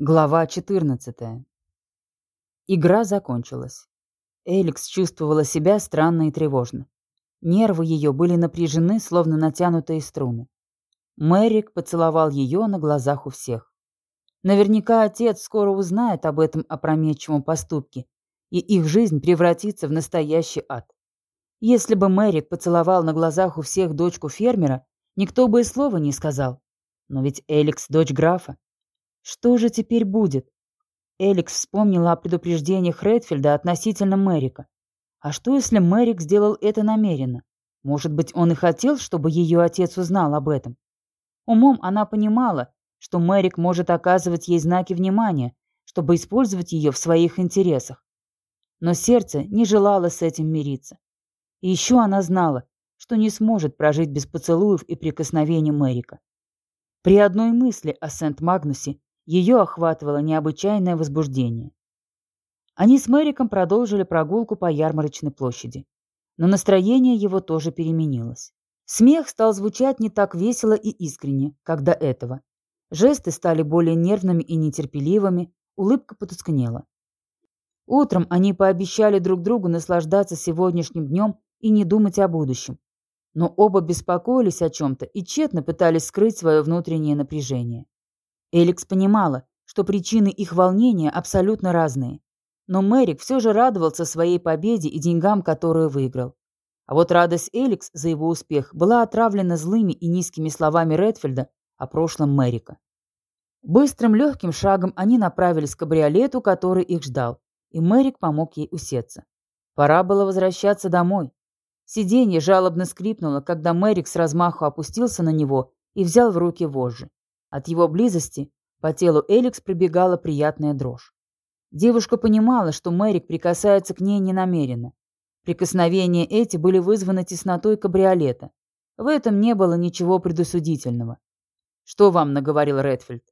Глава 14. Игра закончилась. Эликс чувствовала себя странно и тревожно. Нервы ее были напряжены, словно натянутые струны. Мэрик поцеловал ее на глазах у всех. Наверняка отец скоро узнает об этом опрометчивом поступке, и их жизнь превратится в настоящий ад. Если бы Мэрик поцеловал на глазах у всех дочку фермера, никто бы и слова не сказал. Но ведь Эликс – дочь графа. Что же теперь будет? Эликс вспомнила о предупреждениях Редфилда относительно Мэрика. А что, если Мэрик сделал это намеренно? Может быть, он и хотел, чтобы ее отец узнал об этом? Умом она понимала, что Мэрик может оказывать ей знаки внимания, чтобы использовать ее в своих интересах. Но сердце не желало с этим мириться. И еще она знала, что не сможет прожить без поцелуев и прикосновений Мэрика. При одной мысли о Сент-Магнусе ее охватывало необычайное возбуждение. Они с Мэриком продолжили прогулку по ярмарочной площади. Но настроение его тоже переменилось. Смех стал звучать не так весело и искренне, как до этого. Жесты стали более нервными и нетерпеливыми, улыбка потускнела. Утром они пообещали друг другу наслаждаться сегодняшним днем и не думать о будущем. Но оба беспокоились о чем-то и тщетно пытались скрыть свое внутреннее напряжение. Эликс понимала, что причины их волнения абсолютно разные. Но Мэрик все же радовался своей победе и деньгам, которые выиграл. А вот радость Эликс за его успех была отравлена злыми и низкими словами Редфилда о прошлом Мэрика. Быстрым легким шагом они направились к кабриолету, который их ждал, и Мэрик помог ей усеться. Пора было возвращаться домой. Сиденье жалобно скрипнуло, когда Мэрик с размаху опустился на него и взял в руки вожжи. От его близости по телу Эликс пробегала приятная дрожь. Девушка понимала, что Мэрик прикасается к ней ненамеренно. Прикосновения эти были вызваны теснотой кабриолета. В этом не было ничего предусудительного. «Что вам наговорил Редфилд?»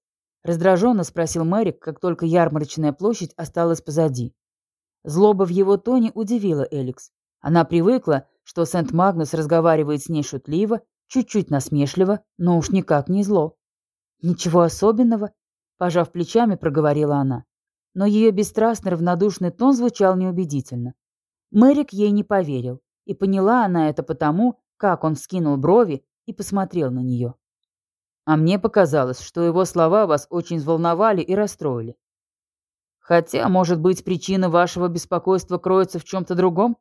Раздраженно спросил Мэрик, как только ярмарочная площадь осталась позади. Злоба в его тоне удивила Эликс. Она привыкла, что Сент-Магнус разговаривает с ней шутливо, чуть-чуть насмешливо, но уж никак не зло. «Ничего особенного», — пожав плечами, проговорила она. Но ее бесстрастный равнодушный тон звучал неубедительно. Мэрик ей не поверил, и поняла она это потому, как он вскинул брови и посмотрел на нее. «А мне показалось, что его слова вас очень взволновали и расстроили. Хотя, может быть, причина вашего беспокойства кроется в чем-то другом?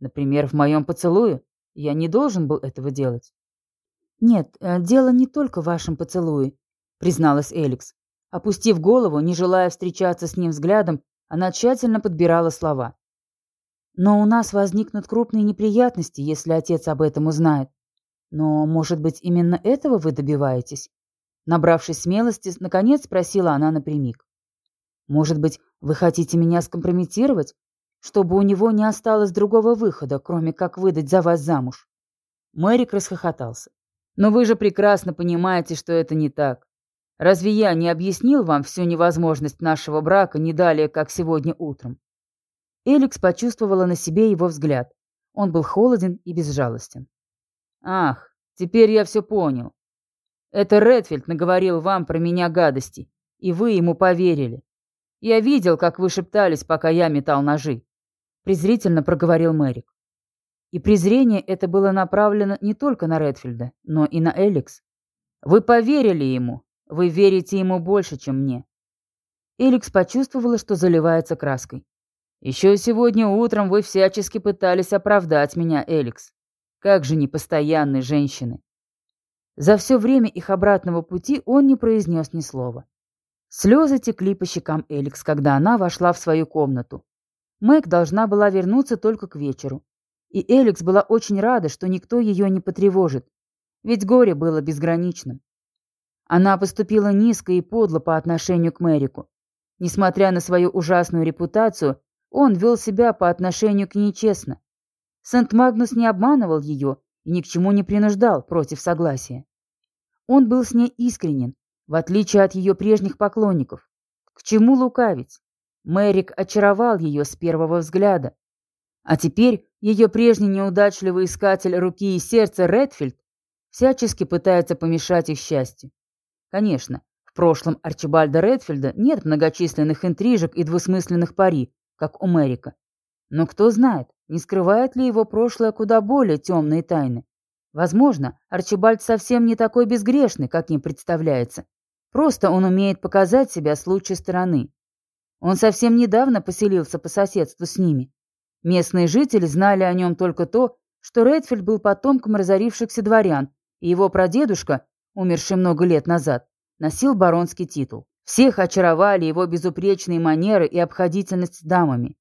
Например, в моем поцелуе? Я не должен был этого делать». «Нет, э, дело не только в вашем поцелуе», призналась Эликс. Опустив голову, не желая встречаться с ним взглядом, она тщательно подбирала слова. «Но у нас возникнут крупные неприятности, если отец об этом узнает. Но, может быть, именно этого вы добиваетесь?» Набравшись смелости, наконец спросила она напрямик. «Может быть, вы хотите меня скомпрометировать, чтобы у него не осталось другого выхода, кроме как выдать за вас замуж?» Мэрик расхохотался. «Но вы же прекрасно понимаете, что это не так. Разве я не объяснил вам всю невозможность нашего брака не далее, как сегодня утром?» Эликс почувствовала на себе его взгляд. Он был холоден и безжалостен. «Ах, теперь я все понял. Это Редфилд наговорил вам про меня гадости, и вы ему поверили. Я видел, как вы шептались, пока я метал ножи», — презрительно проговорил Мэрик. И презрение это было направлено не только на Редфилда, но и на Эликс. «Вы поверили ему, вы верите ему больше, чем мне». Эликс почувствовала, что заливается краской. «Еще сегодня утром вы всячески пытались оправдать меня, Эликс. Как же непостоянные женщины!» За все время их обратного пути он не произнес ни слова. Слезы текли по щекам Эликс, когда она вошла в свою комнату. Мэг должна была вернуться только к вечеру. И Эликс была очень рада, что никто ее не потревожит, ведь горе было безграничным. Она поступила низко и подло по отношению к Мэрику. Несмотря на свою ужасную репутацию, он вел себя по отношению к ней честно. Сент-Магнус не обманывал ее и ни к чему не принуждал против согласия. Он был с ней искренен, в отличие от ее прежних поклонников. К чему лукавить? Мэрик очаровал ее с первого взгляда. А теперь ее прежний неудачливый искатель руки и сердца Редфилд всячески пытается помешать их счастью. Конечно, В прошлом Арчибальда Редфилда нет многочисленных интрижек и двусмысленных пари, как у Мэрика. Но кто знает, не скрывает ли его прошлое куда более темные тайны. Возможно, Арчибальд совсем не такой безгрешный, как им представляется. Просто он умеет показать себя с лучшей стороны. Он совсем недавно поселился по соседству с ними. Местные жители знали о нем только то, что Редфилд был потомком разорившихся дворян, и его прадедушка, умерший много лет назад, носил баронский титул. Всех очаровали его безупречные манеры и обходительность с дамами.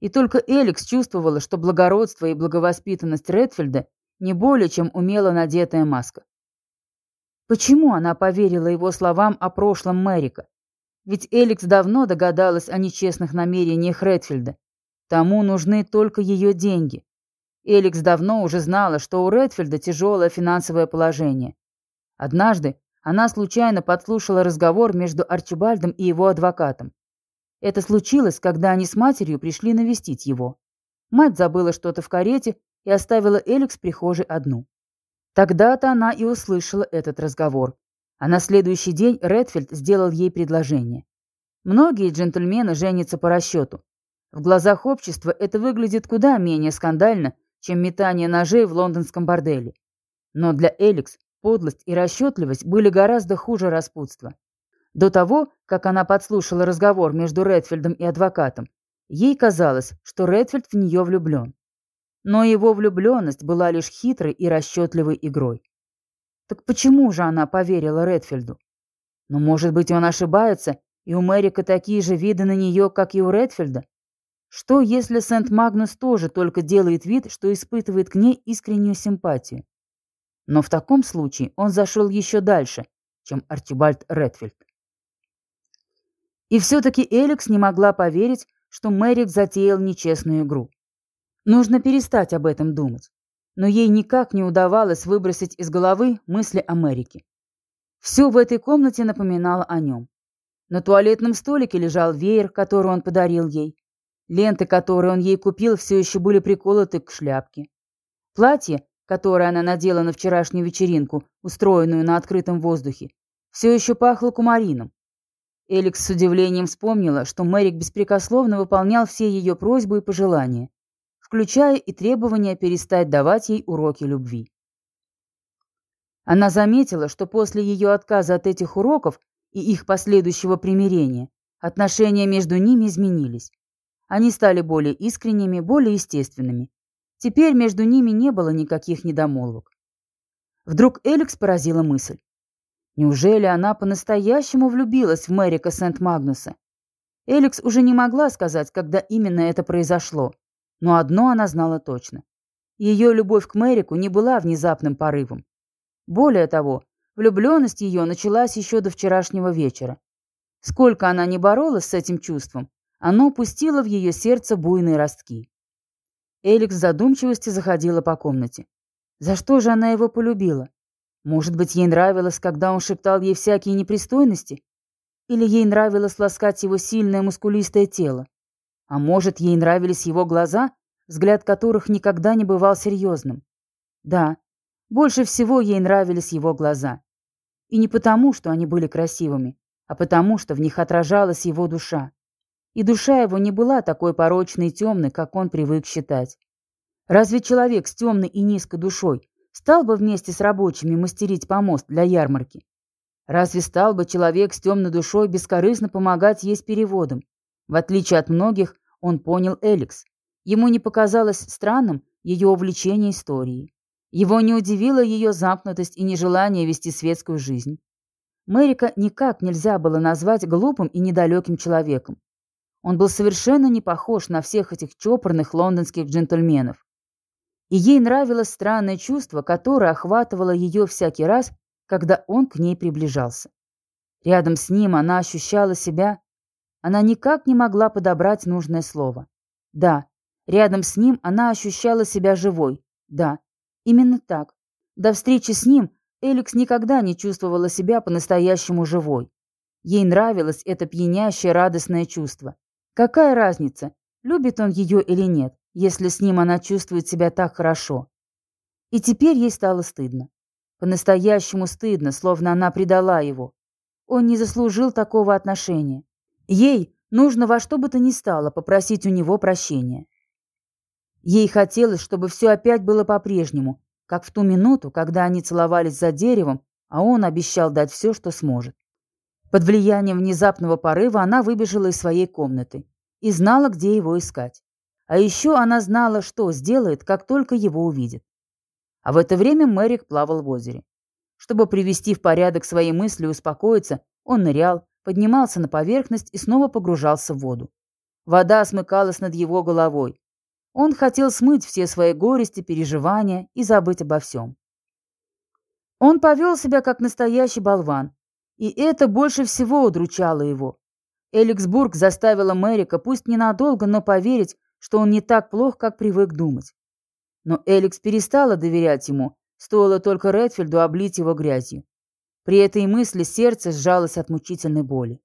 И только Эликс чувствовала, что благородство и благовоспитанность Редфилда не более чем умело надетая маска. Почему она поверила его словам о прошлом Мэрика? Ведь Эликс давно догадалась о нечестных намерениях Редфилда. Тому нужны только ее деньги. Эликс давно уже знала, что у Редфилда тяжелое финансовое положение. Однажды она случайно подслушала разговор между Арчибальдом и его адвокатом. Это случилось, когда они с матерью пришли навестить его. Мать забыла что-то в карете и оставила Эликс в прихожей одну. Тогда-то она и услышала этот разговор. А на следующий день Редфилд сделал ей предложение. Многие джентльмены женятся по расчету. В глазах общества это выглядит куда менее скандально, чем метание ножей в лондонском борделе. Но для Эликс подлость и расчетливость были гораздо хуже распутства. До того, как она подслушала разговор между Редфилдом и адвокатом, ей казалось, что Редфилд в нее влюблен. Но его влюбленность была лишь хитрой и расчетливой игрой. Так почему же она поверила Редфилду? Но, может быть, он ошибается, и у Мэрика такие же виды на нее, как и у Редфилда? Что, если Сент-Магнус тоже только делает вид, что испытывает к ней искреннюю симпатию? Но в таком случае он зашел еще дальше, чем Арчибальд Редфилд. И все-таки Эликс не могла поверить, что Мэрик затеял нечестную игру. Нужно перестать об этом думать. Но ей никак не удавалось выбросить из головы мысли о Мэрике. Все в этой комнате напоминало о нем. На туалетном столике лежал веер, который он подарил ей. Ленты, которые он ей купил, все еще были приколоты к шляпке. Платье, которое она надела на вчерашнюю вечеринку, устроенную на открытом воздухе, все еще пахло кумарином. Эликс с удивлением вспомнила, что Мэрик беспрекословно выполнял все ее просьбы и пожелания, включая и требование перестать давать ей уроки любви. Она заметила, что после ее отказа от этих уроков и их последующего примирения отношения между ними изменились. Они стали более искренними, более естественными. Теперь между ними не было никаких недомолвок. Вдруг Эликс поразила мысль. Неужели она по-настоящему влюбилась в Мэрика Сент-Магнуса? Эликс уже не могла сказать, когда именно это произошло, но одно она знала точно. Ее любовь к Мэрику не была внезапным порывом. Более того, влюбленность ее началась еще до вчерашнего вечера. Сколько она не боролась с этим чувством, оно пустило в ее сердце буйные ростки. Эликс задумчивости заходила по комнате. За что же она его полюбила? Может быть, ей нравилось, когда он шептал ей всякие непристойности? Или ей нравилось ласкать его сильное мускулистое тело? А может, ей нравились его глаза, взгляд которых никогда не бывал серьезным? Да, больше всего ей нравились его глаза. И не потому, что они были красивыми, а потому, что в них отражалась его душа. И душа его не была такой порочной и темной, как он привык считать. Разве человек с темной и низкой душой Стал бы вместе с рабочими мастерить помост для ярмарки? Разве стал бы человек с темной душой бескорыстно помогать ей с переводом? В отличие от многих, он понял Эликс. Ему не показалось странным ее увлечение историей. Его не удивила ее замкнутость и нежелание вести светскую жизнь. Мэрика никак нельзя было назвать глупым и недалеким человеком. Он был совершенно не похож на всех этих чопорных лондонских джентльменов. И ей нравилось странное чувство, которое охватывало ее всякий раз, когда он к ней приближался. Рядом с ним она ощущала себя... Она никак не могла подобрать нужное слово. Да, рядом с ним она ощущала себя живой. Да, именно так. До встречи с ним Эликс никогда не чувствовала себя по-настоящему живой. Ей нравилось это пьянящее радостное чувство. Какая разница, любит он ее или нет? если с ним она чувствует себя так хорошо. И теперь ей стало стыдно. По-настоящему стыдно, словно она предала его. Он не заслужил такого отношения. Ей нужно во что бы то ни стало попросить у него прощения. Ей хотелось, чтобы все опять было по-прежнему, как в ту минуту, когда они целовались за деревом, а он обещал дать все, что сможет. Под влиянием внезапного порыва она выбежала из своей комнаты и знала, где его искать. А еще она знала, что сделает, как только его увидит. А в это время Мэрик плавал в озере. Чтобы привести в порядок свои мысли и успокоиться, он нырял, поднимался на поверхность и снова погружался в воду. Вода смыкалась над его головой. Он хотел смыть все свои горести, переживания и забыть обо всем. Он повел себя как настоящий болван, и это больше всего удручало его. Эликсбург заставила Мэрика, пусть ненадолго, но поверить, что он не так плох, как привык думать. Но Эликс перестала доверять ему, стоило только Редфилду облить его грязью. При этой мысли сердце сжалось от мучительной боли.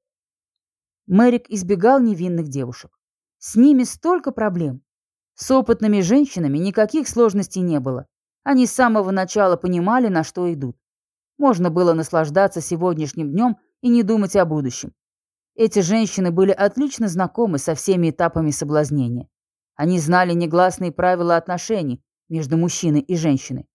Мэрик избегал невинных девушек. С ними столько проблем. С опытными женщинами никаких сложностей не было. Они с самого начала понимали, на что идут. Можно было наслаждаться сегодняшним днем и не думать о будущем. Эти женщины были отлично знакомы со всеми этапами соблазнения. Они знали негласные правила отношений между мужчиной и женщиной.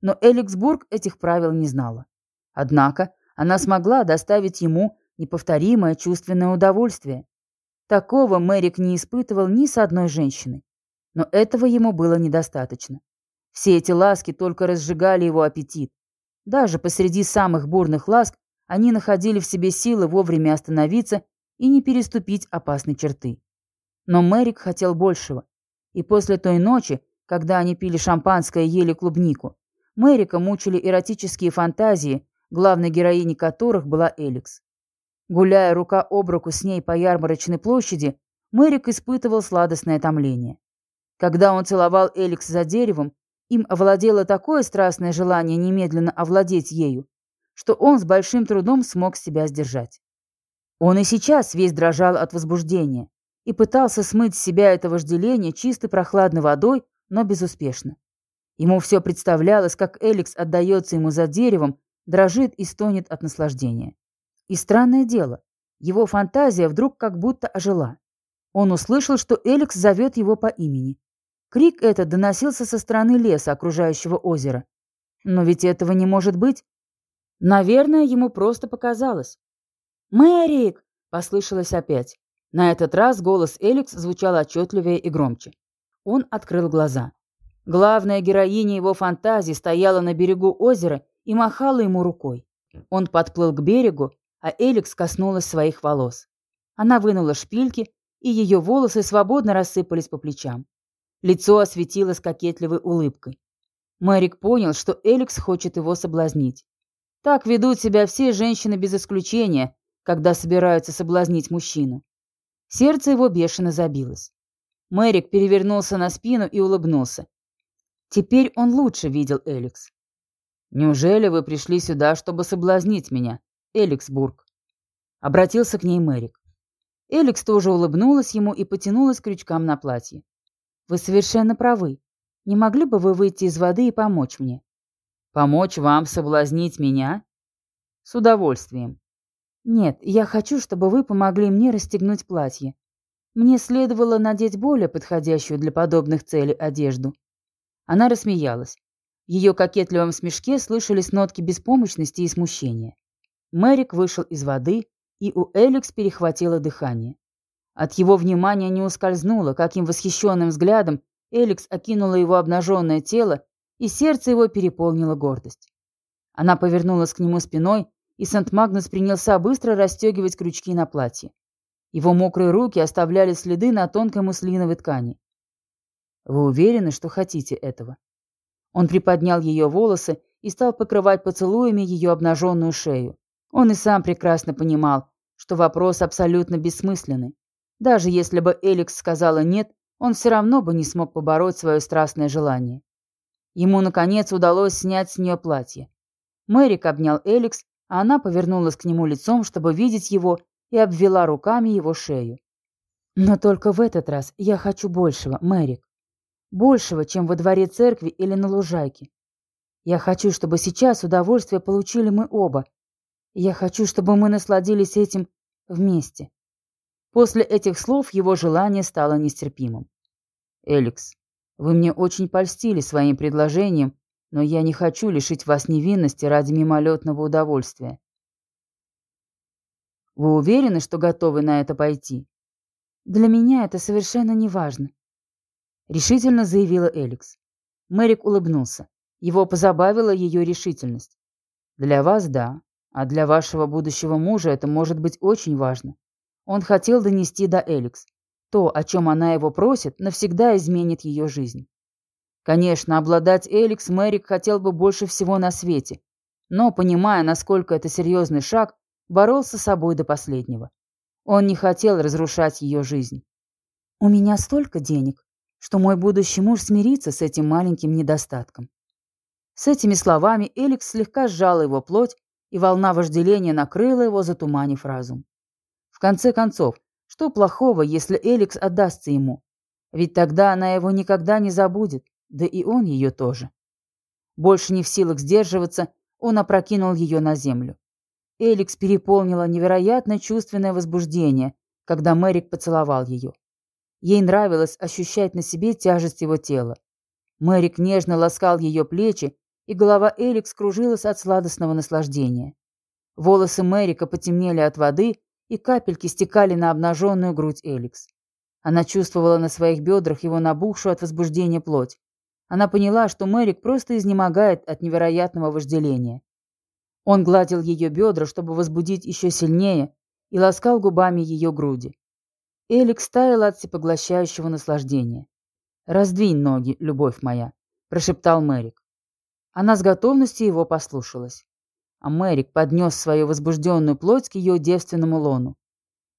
Но Эликсбург этих правил не знала. Однако она смогла доставить ему неповторимое чувственное удовольствие. Такого Мэрик не испытывал ни с одной женщиной. Но этого ему было недостаточно. Все эти ласки только разжигали его аппетит. Даже посреди самых бурных ласк они находили в себе силы вовремя остановиться и не переступить опасной черты. Но Мэрик хотел большего. И после той ночи, когда они пили шампанское и ели клубнику, Мэрика мучили эротические фантазии, главной героиней которых была Эликс. Гуляя рука об руку с ней по ярмарочной площади, Мэрик испытывал сладостное томление. Когда он целовал Эликс за деревом, им овладело такое страстное желание немедленно овладеть ею, что он с большим трудом смог себя сдержать. Он и сейчас весь дрожал от возбуждения и пытался смыть с себя это вожделение чистой прохладной водой, но безуспешно. Ему все представлялось, как Эликс отдается ему за деревом, дрожит и стонет от наслаждения. И странное дело, его фантазия вдруг как будто ожила. Он услышал, что Эликс зовет его по имени. Крик этот доносился со стороны леса, окружающего озеро. Но ведь этого не может быть. Наверное, ему просто показалось. «Мэрик!» — послышалось опять. На этот раз голос Эликс звучал отчетливее и громче. Он открыл глаза. Главная героиня его фантазии стояла на берегу озера и махала ему рукой. Он подплыл к берегу, а Эликс коснулась своих волос. Она вынула шпильки, и ее волосы свободно рассыпались по плечам. Лицо осветилось кокетливой улыбкой. Мэрик понял, что Эликс хочет его соблазнить. Так ведут себя все женщины без исключения, когда собираются соблазнить мужчину. Сердце его бешено забилось. Мэрик перевернулся на спину и улыбнулся. Теперь он лучше видел Эликс. «Неужели вы пришли сюда, чтобы соблазнить меня, Эликсбург?» Обратился к ней Мэрик. Эликс тоже улыбнулась ему и потянулась крючкам на платье. «Вы совершенно правы. Не могли бы вы выйти из воды и помочь мне?» «Помочь вам соблазнить меня?» «С удовольствием. «Нет, я хочу, чтобы вы помогли мне расстегнуть платье. Мне следовало надеть более подходящую для подобных целей одежду». Она рассмеялась. В ее кокетливом смешке слышались нотки беспомощности и смущения. Мэрик вышел из воды, и у Эликс перехватило дыхание. От его внимания не ускользнуло, каким восхищенным взглядом Эликс окинула его обнаженное тело, и сердце его переполнило гордость. Она повернулась к нему спиной, и Сент-Магнус принялся быстро расстегивать крючки на платье. Его мокрые руки оставляли следы на тонкой муслиновой ткани. «Вы уверены, что хотите этого?» Он приподнял ее волосы и стал покрывать поцелуями ее обнаженную шею. Он и сам прекрасно понимал, что вопрос абсолютно бессмысленный. Даже если бы Эликс сказала «нет», он все равно бы не смог побороть свое страстное желание. Ему, наконец, удалось снять с нее платье. Мэрик обнял Эликс а она повернулась к нему лицом, чтобы видеть его, и обвела руками его шею. «Но только в этот раз я хочу большего, Мэрик. Большего, чем во дворе церкви или на лужайке. Я хочу, чтобы сейчас удовольствие получили мы оба. Я хочу, чтобы мы насладились этим вместе. После этих слов его желание стало нестерпимым. «Эликс, вы мне очень польстили своим предложением, но я не хочу лишить вас невинности ради мимолетного удовольствия. Вы уверены, что готовы на это пойти? Для меня это совершенно не важно, решительно заявила Эликс. Мэрик улыбнулся. Его позабавила ее решительность. Для вас да, а для вашего будущего мужа это может быть очень важно. Он хотел донести до Эликс. То, о чем она его просит, навсегда изменит ее жизнь. Конечно, обладать Эликс Мэрик хотел бы больше всего на свете, но, понимая, насколько это серьезный шаг, боролся с собой до последнего. Он не хотел разрушать ее жизнь. «У меня столько денег, что мой будущий муж смирится с этим маленьким недостатком». С этими словами Эликс слегка сжала его плоть, и волна вожделения накрыла его, затуманив разум. Конце концов, что плохого, если Эликс отдастся ему? Ведь тогда она его никогда не забудет, да и он ее тоже. Больше не в силах сдерживаться, он опрокинул ее на землю. Эликс переполнила невероятное чувственное возбуждение, когда Мэрик поцеловал ее. Ей нравилось ощущать на себе тяжесть его тела. Мэрик нежно ласкал ее плечи, и голова Эликс кружилась от сладостного наслаждения. Волосы Мэрика потемнели от воды, и капельки стекали на обнаженную грудь Эликс. Она чувствовала на своих бедрах его набухшую от возбуждения плоть. Она поняла, что Мэрик просто изнемогает от невероятного вожделения. Он гладил ее бедра, чтобы возбудить еще сильнее, и ласкал губами ее груди. Эликс таяла от всепоглощающего наслаждения. «Раздвинь ноги, любовь моя», – прошептал Мэрик. Она с готовностью его послушалась. А Мэрик поднес свою возбужденную плоть к ее девственному лону.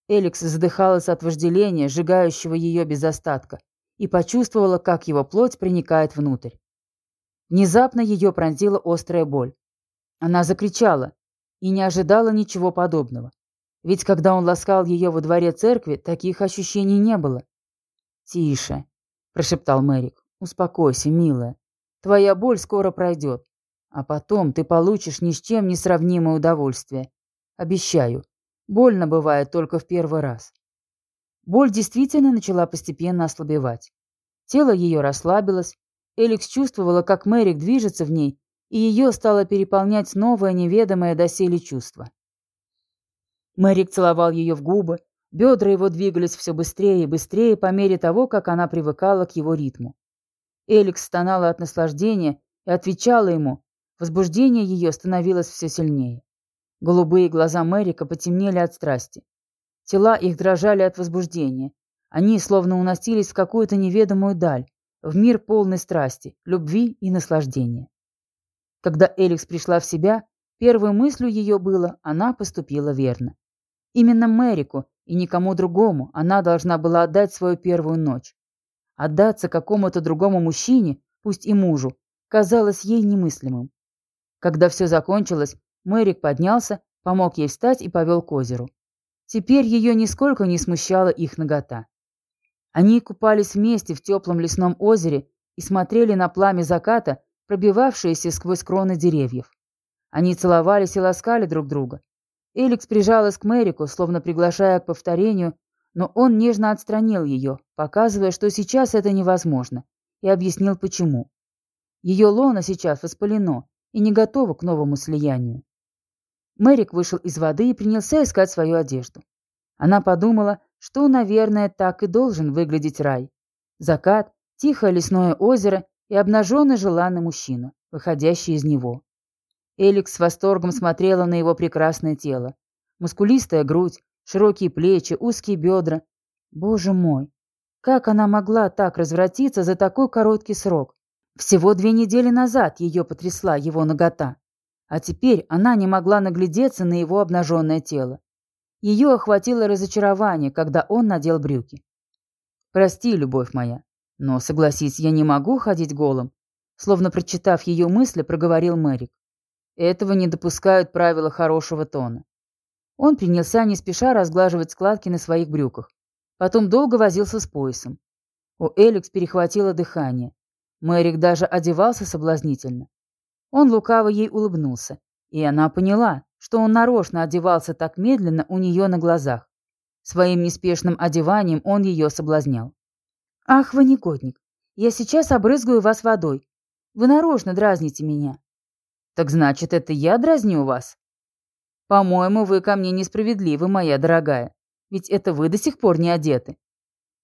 Эликс задыхалась от вожделения, сжигающего ее без остатка, и почувствовала, как его плоть проникает внутрь. Внезапно ее пронзила острая боль. Она закричала и не ожидала ничего подобного. Ведь когда он ласкал ее во дворе церкви, таких ощущений не было. «Тише», – прошептал Мэрик. «Успокойся, милая. Твоя боль скоро пройдет. А потом ты получишь ни с чем не сравнимое удовольствие. Обещаю. Больно бывает только в первый раз». Боль действительно начала постепенно ослабевать. Тело ее расслабилось. Эликс чувствовала, как Мэрик движется в ней, и ее стало переполнять новое неведомое доселе чувство. Мэрик целовал ее в губы, бедра его двигались все быстрее и быстрее по мере того, как она привыкала к его ритму. Эликс стонала от наслаждения и отвечала ему, возбуждение ее становилось все сильнее. Голубые глаза Мэрика потемнели от страсти. Тела их дрожали от возбуждения. Они словно уносились в какую-то неведомую даль, в мир полной страсти, любви и наслаждения. Когда Эликс пришла в себя, первой мыслью ее было, она поступила верно. Именно Мэрику и никому другому она должна была отдать свою первую ночь. Отдаться какому-то другому мужчине, пусть и мужу, казалось ей немыслимым. Когда все закончилось, Мэрик поднялся, помог ей встать и повел к озеру. Теперь ее нисколько не смущала их нагота. Они купались вместе в теплом лесном озере и смотрели на пламя заката, пробивавшиеся сквозь кроны деревьев. Они целовались и ласкали друг друга. Эликс прижалась к Мэрику, словно приглашая к повторению, но он нежно отстранил ее, показывая, что сейчас это невозможно, и объяснил почему. Ее лона сейчас воспалено и не готова к новому слиянию. Мэрик вышел из воды и принялся искать свою одежду. Она подумала, что, наверное, так и должен выглядеть рай. Закат, тихое лесное озеро и обнаженный желанный мужчина, выходящий из него. Эликс с восторгом смотрела на его прекрасное тело. Мускулистая грудь, широкие плечи, узкие бедра. Боже мой, как она могла так развратиться за такой короткий срок? Всего две недели назад ее потрясла его нагота. А теперь она не могла наглядеться на его обнаженное тело. Ее охватило разочарование, когда он надел брюки. «Прости, любовь моя, но, согласись, я не могу ходить голым, словно прочитав ее мысли, проговорил Мэрик. Этого не допускают правила хорошего тона. Он принялся не спеша разглаживать складки на своих брюках. Потом долго возился с поясом. У Эликс перехватило дыхание. Мэрик даже одевался соблазнительно. Он лукаво ей улыбнулся, и она поняла, что он нарочно одевался так медленно у нее на глазах. Своим неспешным одеванием он ее соблазнял. «Ах, вы негодник! Я сейчас обрызгаю вас водой. Вы нарочно дразните меня». «Так значит, это я дразню вас?» «По-моему, вы ко мне несправедливы, моя дорогая. Ведь это вы до сих пор не одеты».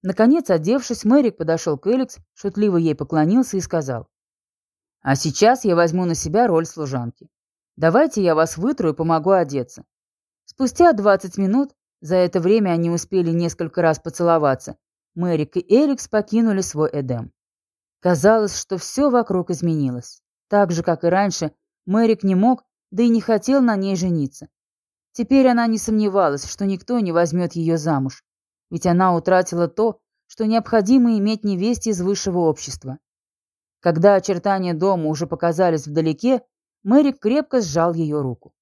Наконец, одевшись, Мэрик подошел к Эликс, шутливо ей поклонился и сказал. «А сейчас я возьму на себя роль служанки. Давайте я вас вытру и помогу одеться». Спустя 20 минут, за это время они успели несколько раз поцеловаться, Мэрик и Эликс покинули свой Эдем. Казалось, что все вокруг изменилось. Так же, как и раньше, Мэрик не мог, да и не хотел на ней жениться. Теперь она не сомневалась, что никто не возьмет ее замуж, ведь она утратила то, что необходимо иметь невесте из высшего общества. Когда очертания дома уже показались вдалеке, Мэрик крепко сжал ее руку.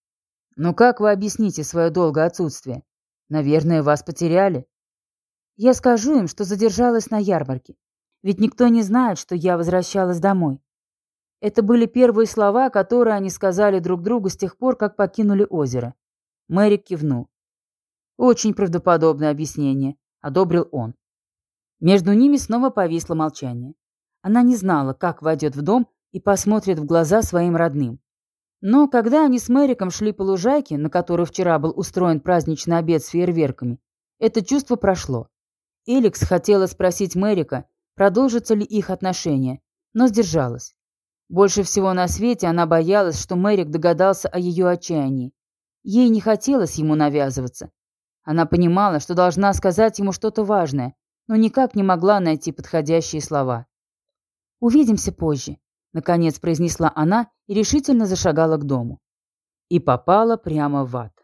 «Ну как вы объясните свое долгое отсутствие? Наверное, вас потеряли?» «Я скажу им, что задержалась на ярмарке. Ведь никто не знает, что я возвращалась домой». Это были первые слова, которые они сказали друг другу с тех пор, как покинули озеро. Мэрик кивнул. «Очень правдоподобное объяснение», — одобрил он. Между ними снова повисло молчание. Она не знала, как войдет в дом и посмотрит в глаза своим родным. Но когда они с Мэриком шли по лужайке, на которой вчера был устроен праздничный обед с фейерверками, это чувство прошло. Эликс хотела спросить Мэрика, продолжатся ли их отношения, но сдержалась. Больше всего на свете она боялась, что Мэрик догадался о ее отчаянии. Ей не хотелось ему навязываться. Она понимала, что должна сказать ему что-то важное, но никак не могла найти подходящие слова. «Увидимся позже», Наконец произнесла она и решительно зашагала к дому. И попала прямо в ад.